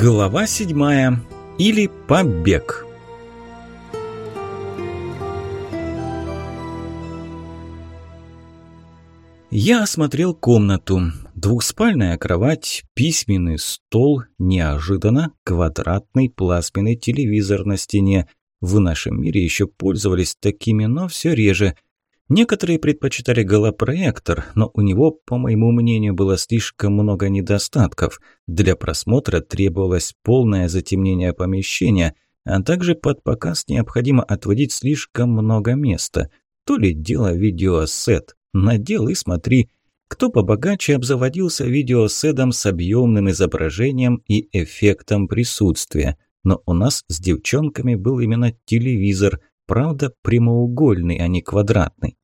Глава седьмая. Или побег. Я осмотрел комнату. Двухспальная кровать, письменный стол, неожиданно квадратный плазменный телевизор на стене. В нашем мире еще пользовались такими, но все реже – Некоторые предпочитали голопроектор, но у него, по моему мнению, было слишком много недостатков. Для просмотра требовалось полное затемнение помещения, а также под показ необходимо отводить слишком много места. То ли дело видеосет. Надел и смотри. Кто побогаче обзаводился видеоседом с объемным изображением и эффектом присутствия. Но у нас с девчонками был именно телевизор, правда прямоугольный, а не квадратный.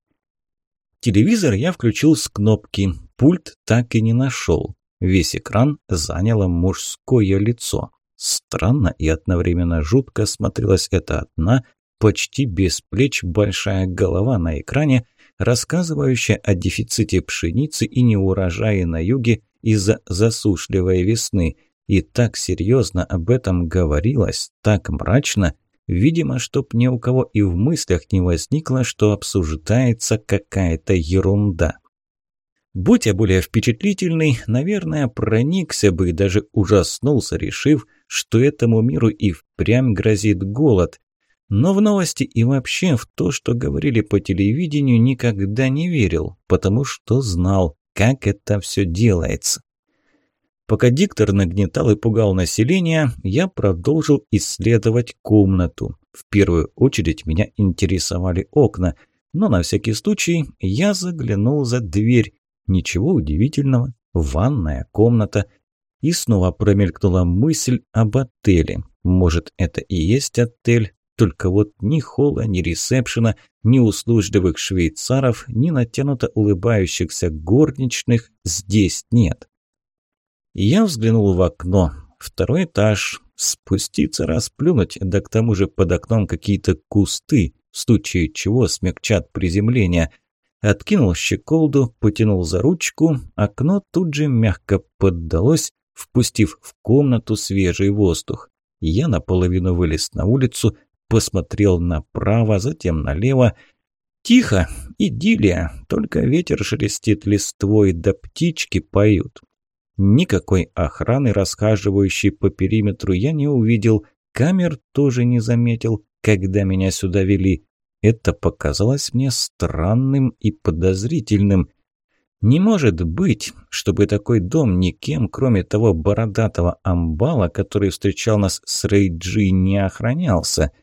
Телевизор я включил с кнопки, пульт так и не нашел. Весь экран заняло мужское лицо. Странно и одновременно жутко смотрелась эта одна, почти без плеч большая голова на экране, рассказывающая о дефиците пшеницы и неурожае на юге из-за засушливой весны. И так серьезно об этом говорилось, так мрачно, Видимо, чтоб ни у кого и в мыслях не возникло, что обсуждается какая-то ерунда. Будь я более впечатлительный, наверное, проникся бы и даже ужаснулся, решив, что этому миру и впрямь грозит голод. Но в новости и вообще в то, что говорили по телевидению, никогда не верил, потому что знал, как это все делается. Пока диктор нагнетал и пугал население, я продолжил исследовать комнату. В первую очередь меня интересовали окна, но на всякий случай я заглянул за дверь. Ничего удивительного, ванная комната. И снова промелькнула мысль об отеле. Может, это и есть отель, только вот ни холла, ни ресепшена, ни услужливых швейцаров, ни натянуто улыбающихся горничных здесь нет. Я взглянул в окно. Второй этаж. Спуститься, расплюнуть, да к тому же под окном какие-то кусты, в случае чего смягчат приземление. Откинул щеколду, потянул за ручку, окно тут же мягко поддалось, впустив в комнату свежий воздух. Я наполовину вылез на улицу, посмотрел направо, затем налево. Тихо, идиллия, только ветер шелестит листвой, да птички поют. Никакой охраны, расхаживающей по периметру, я не увидел. Камер тоже не заметил, когда меня сюда вели. Это показалось мне странным и подозрительным. Не может быть, чтобы такой дом никем, кроме того бородатого амбала, который встречал нас с Рейджи, не охранялся –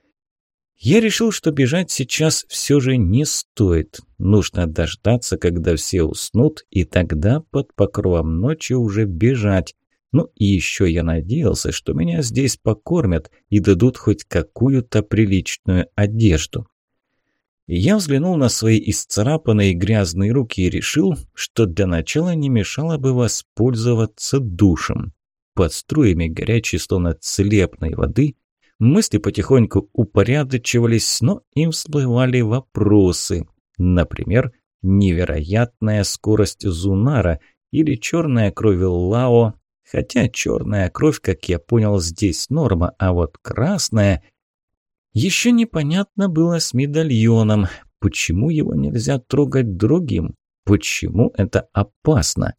я решил, что бежать сейчас все же не стоит. Нужно дождаться, когда все уснут, и тогда под покровом ночи уже бежать. Ну и еще я надеялся, что меня здесь покормят и дадут хоть какую-то приличную одежду. Я взглянул на свои исцарапанные грязные руки и решил, что для начала не мешало бы воспользоваться душем. Под струями горячей, словно целебной воды, Мысли потихоньку упорядочивались, но им всплывали вопросы. Например, невероятная скорость Зунара или черная кровь Лао. Хотя черная кровь, как я понял, здесь норма, а вот красная... Еще непонятно было с медальоном. Почему его нельзя трогать другим? Почему это опасно?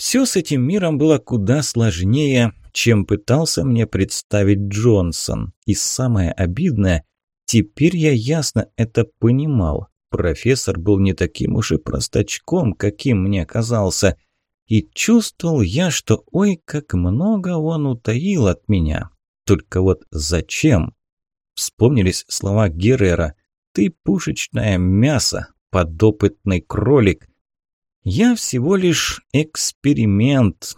Все с этим миром было куда сложнее, чем пытался мне представить Джонсон. И самое обидное, теперь я ясно это понимал. Профессор был не таким уж и простачком, каким мне казался. И чувствовал я, что ой, как много он утаил от меня. Только вот зачем? Вспомнились слова Геррера. «Ты пушечное мясо, подопытный кролик». Я всего лишь эксперимент,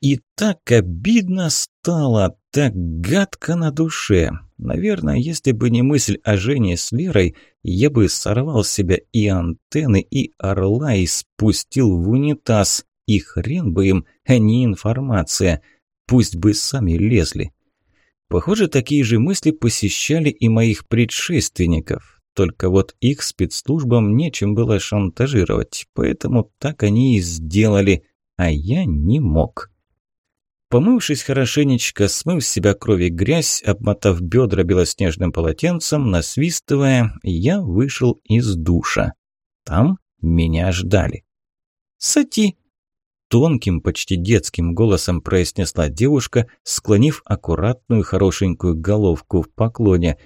и так обидно стало, так гадко на душе. Наверное, если бы не мысль о Жене с Лерой, я бы сорвал с себя и антенны, и орла, и спустил в унитаз. И хрен бы им, а не информация. Пусть бы сами лезли. Похоже, такие же мысли посещали и моих предшественников. Только вот их спецслужбам нечем было шантажировать, поэтому так они и сделали, а я не мог. Помывшись хорошенечко, смыв с себя кровь и грязь, обмотав бедра белоснежным полотенцем, насвистывая, я вышел из душа. Там меня ждали. «Сати!» Тонким, почти детским голосом произнесла девушка, склонив аккуратную хорошенькую головку в поклоне.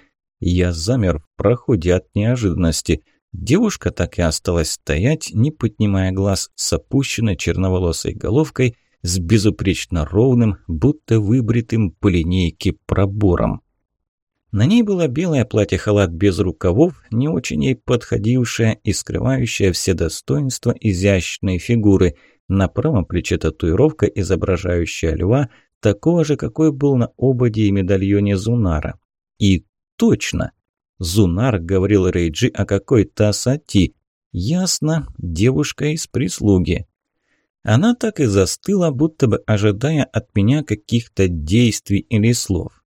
Я замер в проходе от неожиданности. Девушка так и осталась стоять, не поднимая глаз с опущенной черноволосой головкой, с безупречно ровным, будто выбритым по линейке пробором. На ней было белое платье-халат без рукавов, не очень ей подходившее и скрывающее все достоинства изящной фигуры. На правом плече татуировка, изображающая льва, такого же, какой был на ободе и медальоне Зунара. И точно! Зунар говорил Рейджи о какой-то Асати. Ясно, девушка из прислуги. Она так и застыла, будто бы ожидая от меня каких-то действий или слов.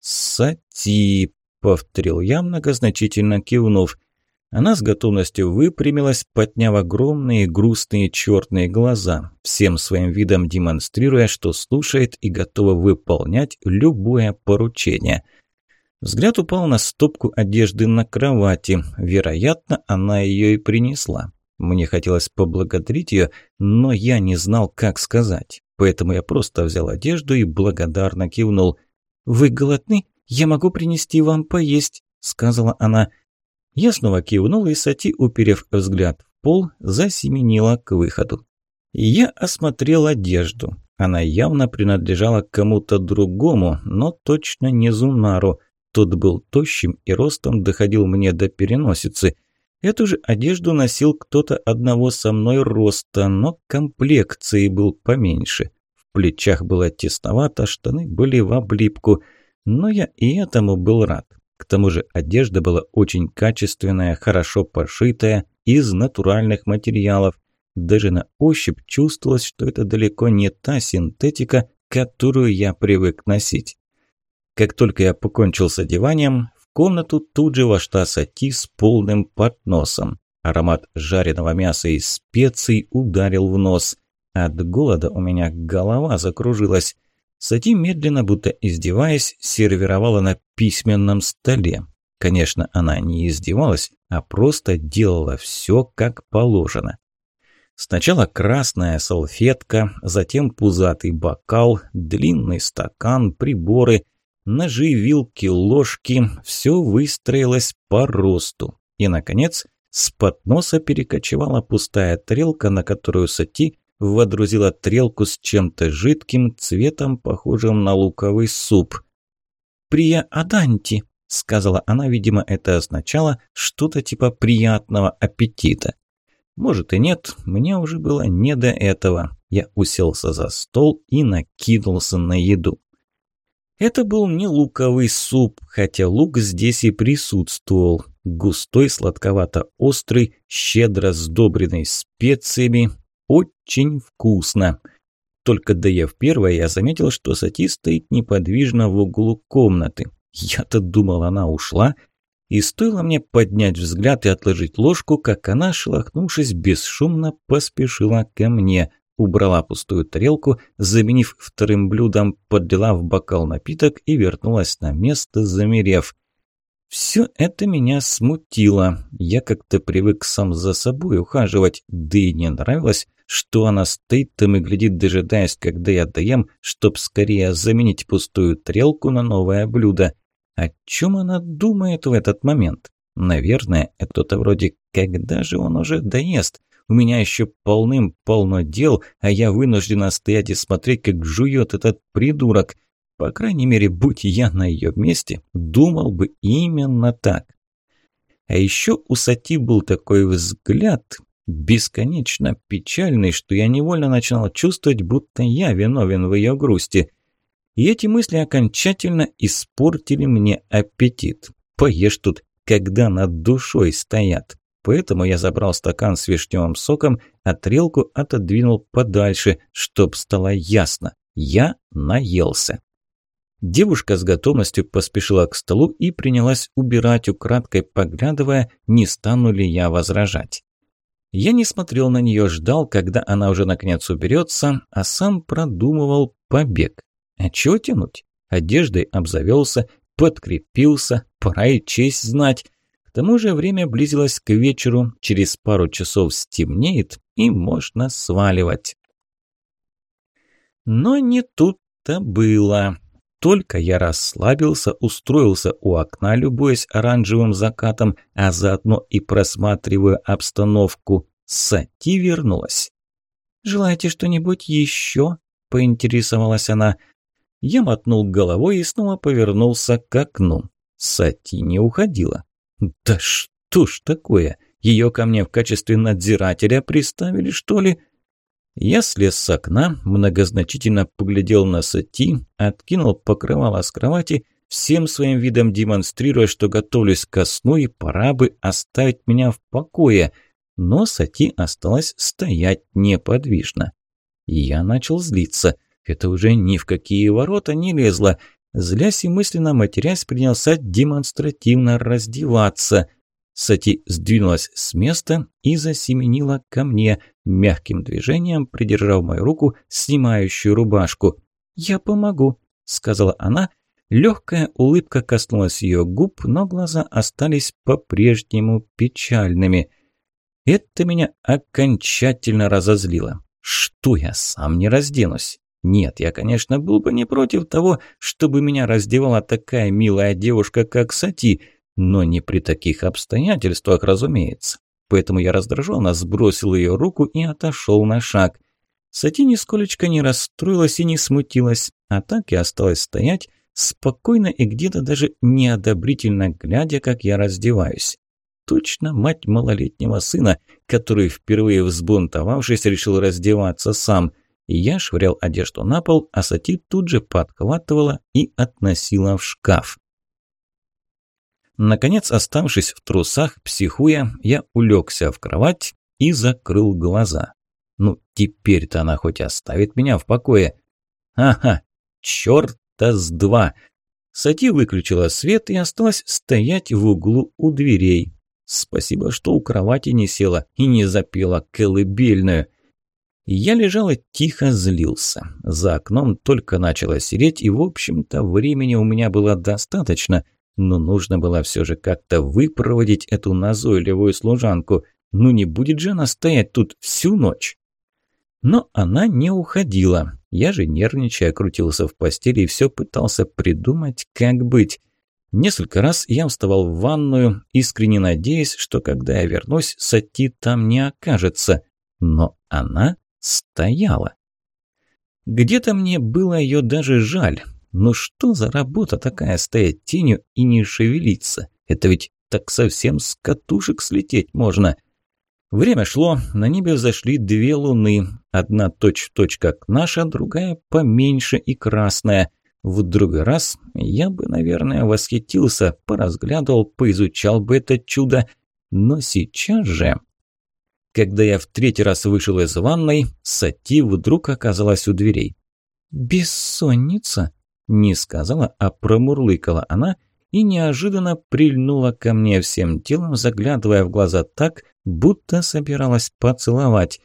«Сати», — повторил я, многозначительно кивнув. Она с готовностью выпрямилась, подняв огромные грустные черные глаза, всем своим видом демонстрируя, что слушает и готова выполнять любое поручение. Взгляд упал на стопку одежды на кровати. Вероятно, она ее и принесла. Мне хотелось поблагодарить ее, но я не знал, как сказать. Поэтому я просто взял одежду и благодарно кивнул. «Вы голодны? Я могу принести вам поесть», – сказала она. Я снова кивнул, и Сати, уперев взгляд в пол, засеменила к выходу. Я осмотрел одежду. Она явно принадлежала кому-то другому, но точно не Зунару. Тот был тощим и ростом доходил мне до переносицы. Эту же одежду носил кто-то одного со мной роста, но комплекции был поменьше плечах было тесновато, штаны были в облипку. Но я и этому был рад. К тому же одежда была очень качественная, хорошо пошитая, из натуральных материалов. Даже на ощупь чувствовалось, что это далеко не та синтетика, которую я привык носить. Как только я покончил с одеванием, в комнату тут же вошла Сати с полным подносом. Аромат жареного мяса и специй ударил в нос. От голода у меня голова закружилась. Сати медленно, будто издеваясь, сервировала на письменном столе. Конечно, она не издевалась, а просто делала все как положено. Сначала красная салфетка, затем пузатый бокал, длинный стакан, приборы, ножи, вилки, ложки – все выстроилось по росту. И, наконец, с подноса перекочевала пустая тарелка, на которую Сати водрузила трелку с чем-то жидким, цветом похожим на луковый суп. «Прия Аданти», – сказала она, видимо, это означало что-то типа приятного аппетита. Может и нет, мне уже было не до этого. Я уселся за стол и накинулся на еду. Это был не луковый суп, хотя лук здесь и присутствовал. Густой, сладковато-острый, щедро сдобренный специями, очень вкусно. Только доев первое, я заметил, что Сати стоит неподвижно в углу комнаты. Я-то думал, она ушла. И стоило мне поднять взгляд и отложить ложку, как она, шелохнувшись, бесшумно поспешила ко мне. Убрала пустую тарелку, заменив вторым блюдом, подлила в бокал напиток и вернулась на место, замерев. Все это меня смутило. Я как-то привык сам за собой ухаживать, да и не нравилось, что она стоит там и глядит, дожидаясь, когда я доем, чтоб скорее заменить пустую тарелку на новое блюдо. О чем она думает в этот момент? Наверное, это кто-то вроде «когда же он уже доест?» У меня еще полным-полно дел, а я вынуждена стоять и смотреть, как жует этот придурок. По крайней мере, будь я на ее месте, думал бы именно так. А еще у Сати был такой взгляд, бесконечно печальный, что я невольно начинал чувствовать, будто я виновен в ее грусти. И эти мысли окончательно испортили мне аппетит. Поешь тут, когда над душой стоят. Поэтому я забрал стакан с вишневым соком, а трелку отодвинул подальше, чтоб стало ясно. Я наелся. Девушка с готовностью поспешила к столу и принялась убирать, украдкой поглядывая, не стану ли я возражать. Я не смотрел на нее, ждал, когда она уже наконец уберется, а сам продумывал побег. А чего тянуть? Одеждой обзавелся, подкрепился, пора и честь знать. Тому же время близилось к вечеру, через пару часов стемнеет и можно сваливать. Но не тут-то было. Только я расслабился, устроился у окна, любуясь оранжевым закатом, а заодно и просматривая обстановку, Сати вернулась. «Желаете что-нибудь еще?» – поинтересовалась она. Я мотнул головой и снова повернулся к окну. Сати не уходила. «Да что ж такое? Ее ко мне в качестве надзирателя приставили, что ли?» Я слез с окна, многозначительно поглядел на Сати, откинул покрывало с кровати, всем своим видом демонстрируя, что готовлюсь ко сну и пора бы оставить меня в покое. Но Сати осталась стоять неподвижно. Я начал злиться. Это уже ни в какие ворота не лезло. Злясь и мысленно матерясь, принялся демонстративно раздеваться. Сати сдвинулась с места и засеменила ко мне, мягким движением придержав мою руку, снимающую рубашку. «Я помогу», – сказала она. Легкая улыбка коснулась ее губ, но глаза остались по-прежнему печальными. Это меня окончательно разозлило. Что я сам не разденусь? Нет, я, конечно, был бы не против того, чтобы меня раздевала такая милая девушка, как Сати – но не при таких обстоятельствах, разумеется. Поэтому я раздраженно сбросил ее руку и отошел на шаг. Сати нисколечко не расстроилась и не смутилась, а так и осталась стоять, спокойно и где-то даже неодобрительно глядя, как я раздеваюсь. Точно мать малолетнего сына, который, впервые взбунтовавшись, решил раздеваться сам. Я швырял одежду на пол, а Сати тут же подхватывала и относила в шкаф. Наконец, оставшись в трусах, психуя, я улегся в кровать и закрыл глаза. Ну, теперь-то она хоть оставит меня в покое. Ага, чёрта с два. Сати выключила свет и осталась стоять в углу у дверей. Спасибо, что у кровати не села и не запела колыбельную. Я лежал и тихо злился. За окном только начало сереть, и, в общем-то, времени у меня было достаточно – но нужно было все же как-то выпроводить эту назойливую служанку. Ну не будет же она стоять тут всю ночь. Но она не уходила. Я же, нервничая, крутился в постели и все пытался придумать, как быть. Несколько раз я вставал в ванную, искренне надеясь, что когда я вернусь, Сати там не окажется. Но она стояла. Где-то мне было ее даже жаль. Ну что за работа такая стоять тенью и не шевелиться? Это ведь так совсем с катушек слететь можно. Время шло, на небе взошли две луны. Одна точь-в-точь -точь как наша, другая поменьше и красная. В другой раз я бы, наверное, восхитился, поразглядывал, поизучал бы это чудо. Но сейчас же... Когда я в третий раз вышел из ванной, Сати вдруг оказалась у дверей. «Бессонница?» Не сказала, а промурлыкала она и неожиданно прильнула ко мне всем телом, заглядывая в глаза так, будто собиралась поцеловать.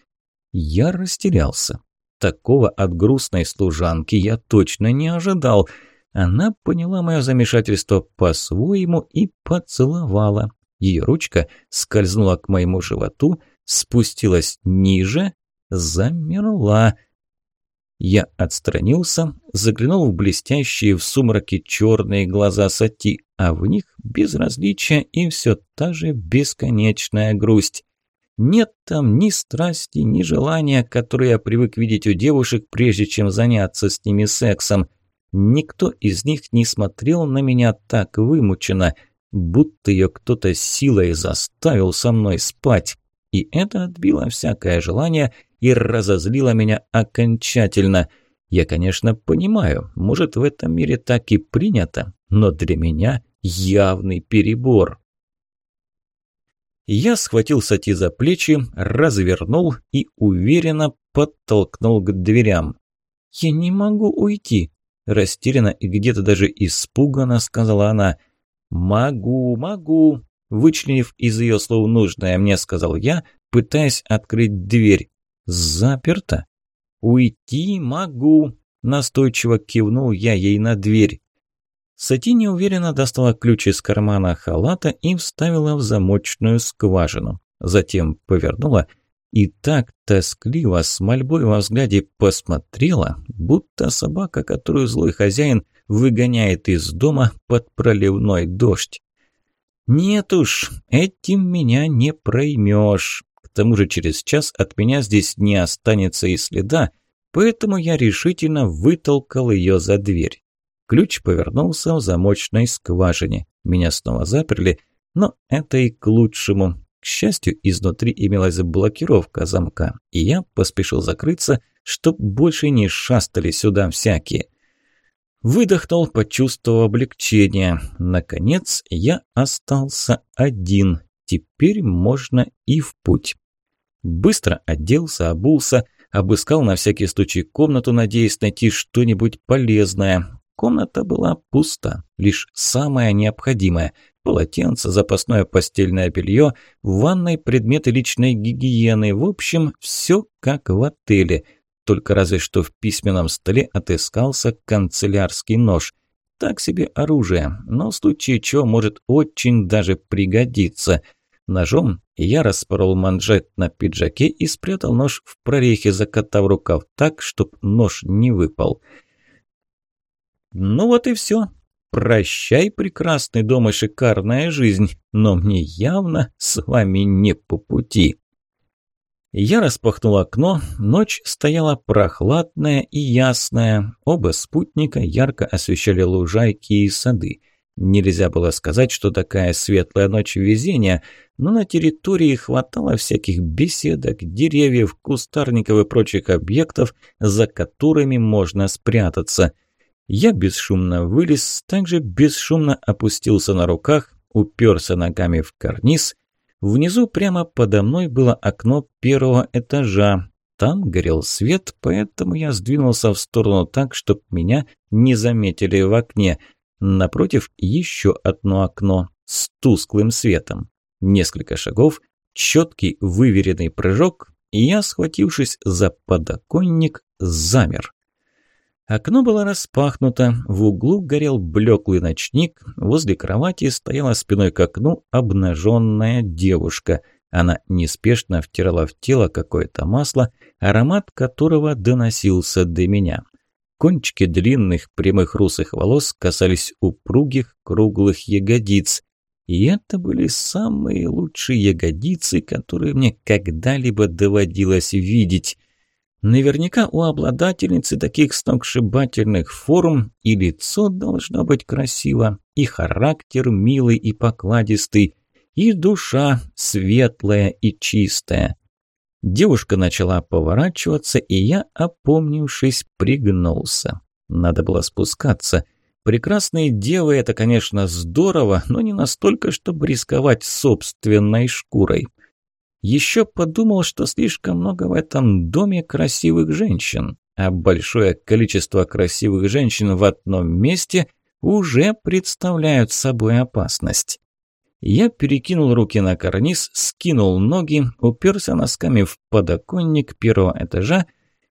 Я растерялся. Такого от грустной служанки я точно не ожидал. Она поняла мое замешательство по-своему и поцеловала. Ее ручка скользнула к моему животу, спустилась ниже, замерла – я отстранился, заглянул в блестящие в сумраке черные глаза Сати, а в них безразличие и все та же бесконечная грусть. Нет там ни страсти, ни желания, которые я привык видеть у девушек, прежде чем заняться с ними сексом. Никто из них не смотрел на меня так вымученно, будто ее кто-то силой заставил со мной спать. И это отбило всякое желание – и разозлила меня окончательно. Я, конечно, понимаю, может, в этом мире так и принято, но для меня явный перебор. Я схватил Сати за плечи, развернул и уверенно подтолкнул к дверям. «Я не могу уйти», – растерянно и где-то даже испуганно сказала она. «Могу, могу», – вычленив из ее слов нужное мне, сказал я, пытаясь открыть дверь. Заперто. Уйти могу. Настойчиво кивнул я ей на дверь. Сати неуверенно достала ключ из кармана халата и вставила в замочную скважину. Затем повернула и так тоскливо с мольбой во взгляде посмотрела, будто собака, которую злой хозяин выгоняет из дома под проливной дождь. «Нет уж, этим меня не проймешь. К тому же через час от меня здесь не останется и следа, поэтому я решительно вытолкал ее за дверь. Ключ повернулся в замочной скважине. Меня снова заперли, но это и к лучшему. К счастью, изнутри имелась блокировка замка, и я поспешил закрыться, чтоб больше не шастали сюда всякие. Выдохнул, почувствовав облегчение. Наконец, я остался один. Теперь можно и в путь. Быстро оделся, обулся, обыскал на всякий случай комнату, надеясь найти что-нибудь полезное. Комната была пуста, лишь самое необходимое – полотенце, запасное постельное белье, в ванной предметы личной гигиены, в общем, все как в отеле. Только разве что в письменном столе отыскался канцелярский нож. Так себе оружие, но в случае чего может очень даже пригодиться. Ножом я распорол манжет на пиджаке и спрятал нож в прорехе, закатав рукав так, чтоб нож не выпал – ну вот и все. Прощай, прекрасный дом и шикарная жизнь, но мне явно с вами не по пути. Я распахнул окно, ночь стояла прохладная и ясная. Оба спутника ярко освещали лужайки и сады. Нельзя было сказать, что такая светлая ночь везения, но на территории хватало всяких беседок, деревьев, кустарников и прочих объектов, за которыми можно спрятаться – я бесшумно вылез, также бесшумно опустился на руках, уперся ногами в карниз. Внизу прямо подо мной было окно первого этажа. Там горел свет, поэтому я сдвинулся в сторону так, чтобы меня не заметили в окне. Напротив еще одно окно с тусклым светом. Несколько шагов, четкий выверенный прыжок, и я, схватившись за подоконник, замер. Окно было распахнуто, в углу горел блеклый ночник, возле кровати стояла спиной к окну обнаженная девушка. Она неспешно втирала в тело какое-то масло, аромат которого доносился до меня. Кончики длинных прямых русых волос касались упругих круглых ягодиц. И это были самые лучшие ягодицы, которые мне когда-либо доводилось видеть – Наверняка у обладательницы таких сногсшибательных форм и лицо должно быть красиво, и характер милый и покладистый, и душа светлая и чистая. Девушка начала поворачиваться, и я, опомнившись, пригнулся. Надо было спускаться. Прекрасные девы – это, конечно, здорово, но не настолько, чтобы рисковать собственной шкурой. Еще подумал, что слишком много в этом доме красивых женщин, а большое количество красивых женщин в одном месте уже представляют собой опасность. Я перекинул руки на карниз, скинул ноги, уперся носками в подоконник первого этажа,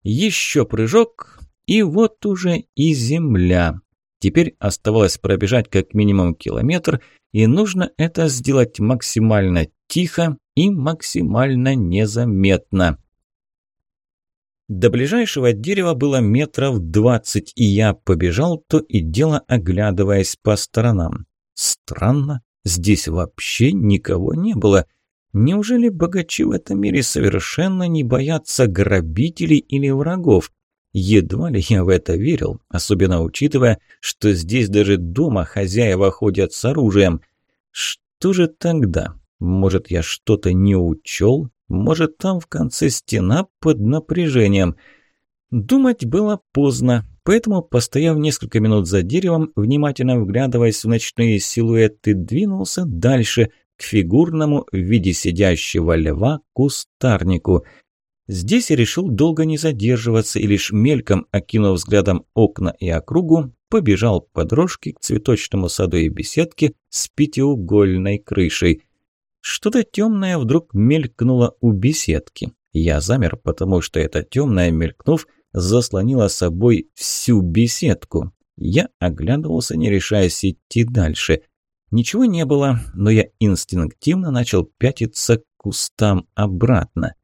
еще прыжок, и вот уже и земля. Теперь оставалось пробежать как минимум километр, и нужно это сделать максимально тихо и максимально незаметно. До ближайшего дерева было метров двадцать, и я побежал, то и дело оглядываясь по сторонам. Странно, здесь вообще никого не было. Неужели богачи в этом мире совершенно не боятся грабителей или врагов? Едва ли я в это верил, особенно учитывая, что здесь даже дома хозяева ходят с оружием. Что же тогда? Может, я что-то не учел? Может, там в конце стена под напряжением? Думать было поздно, поэтому, постояв несколько минут за деревом, внимательно вглядываясь в ночные силуэты, двинулся дальше, к фигурному в виде сидящего льва кустарнику. Здесь я решил долго не задерживаться и лишь мельком, окинув взглядом окна и округу, побежал по дорожке к цветочному саду и беседке с пятиугольной крышей. Что-то темное вдруг мелькнуло у беседки. Я замер, потому что это темное, мелькнув, заслонила собой всю беседку. Я оглядывался, не решаясь идти дальше. Ничего не было, но я инстинктивно начал пятиться к кустам обратно.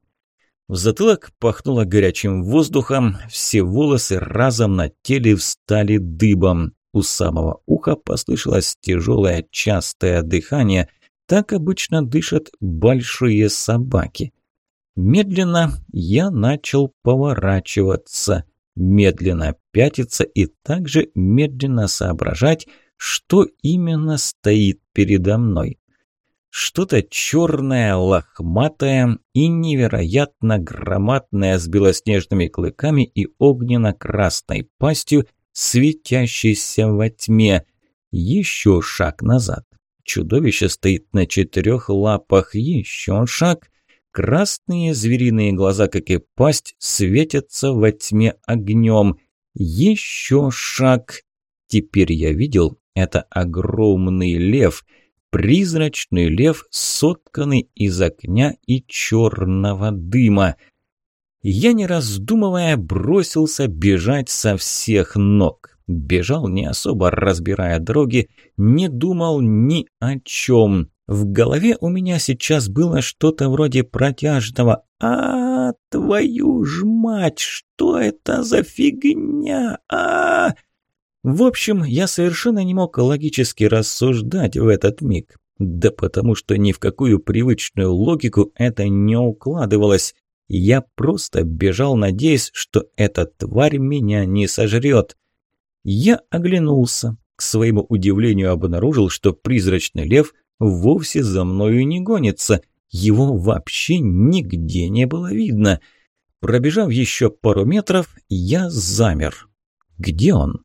В затылок пахнуло горячим воздухом, все волосы разом на теле встали дыбом. У самого уха послышалось тяжелое частое дыхание. Так обычно дышат большие собаки. Медленно я начал поворачиваться, медленно пятиться и также медленно соображать, что именно стоит передо мной. Что-то черное, лохматое и невероятно громадное с белоснежными клыками и огненно-красной пастью, светящейся во тьме. Еще шаг назад. Чудовище стоит на четырех лапах. Еще шаг. Красные звериные глаза, как и пасть, светятся во тьме огнем. Еще шаг. Теперь я видел, это огромный лев. Призрачный лев, сотканный из огня и черного дыма. Я, не раздумывая, бросился бежать со всех ног. Бежал, не особо разбирая дороги, не думал ни о чем. В голове у меня сейчас было что-то вроде протяжного «А, твою ж мать, что это за фигня? а, -а, -а В общем, я совершенно не мог логически рассуждать в этот миг. Да потому что ни в какую привычную логику это не укладывалось. Я просто бежал, надеясь, что эта тварь меня не сожрет. Я оглянулся. К своему удивлению обнаружил, что призрачный лев вовсе за мною не гонится. Его вообще нигде не было видно. Пробежав еще пару метров, я замер. Где он?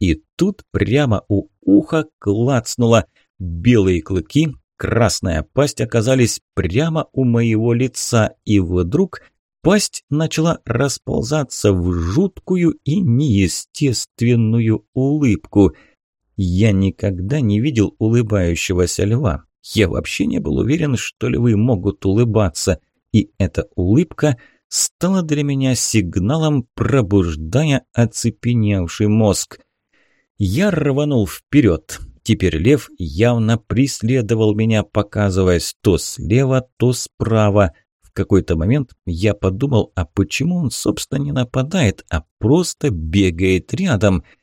И тут прямо у уха клацнуло. Белые клыки, красная пасть оказались прямо у моего лица, и вдруг пасть начала расползаться в жуткую и неестественную улыбку – я никогда не видел улыбающегося льва. Я вообще не был уверен, что львы могут улыбаться. И эта улыбка стала для меня сигналом, пробуждая оцепеневший мозг. Я рванул вперед. Теперь лев явно преследовал меня, показываясь то слева, то справа. Какой-то момент я подумал, а почему он, собственно, не нападает, а просто бегает рядом –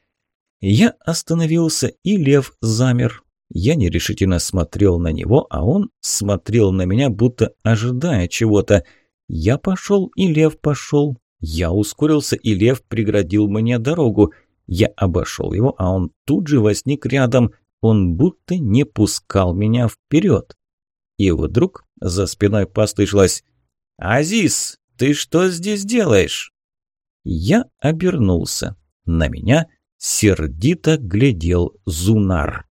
я остановился, и лев замер. Я нерешительно смотрел на него, а он смотрел на меня, будто ожидая чего-то. Я пошел, и лев пошел. Я ускорился, и лев преградил мне дорогу. Я обошел его, а он тут же возник рядом. Он будто не пускал меня вперед. И вдруг за спиной послышалось «Азиз, ты что здесь делаешь?» Я обернулся. На меня – сердито глядел Зунар.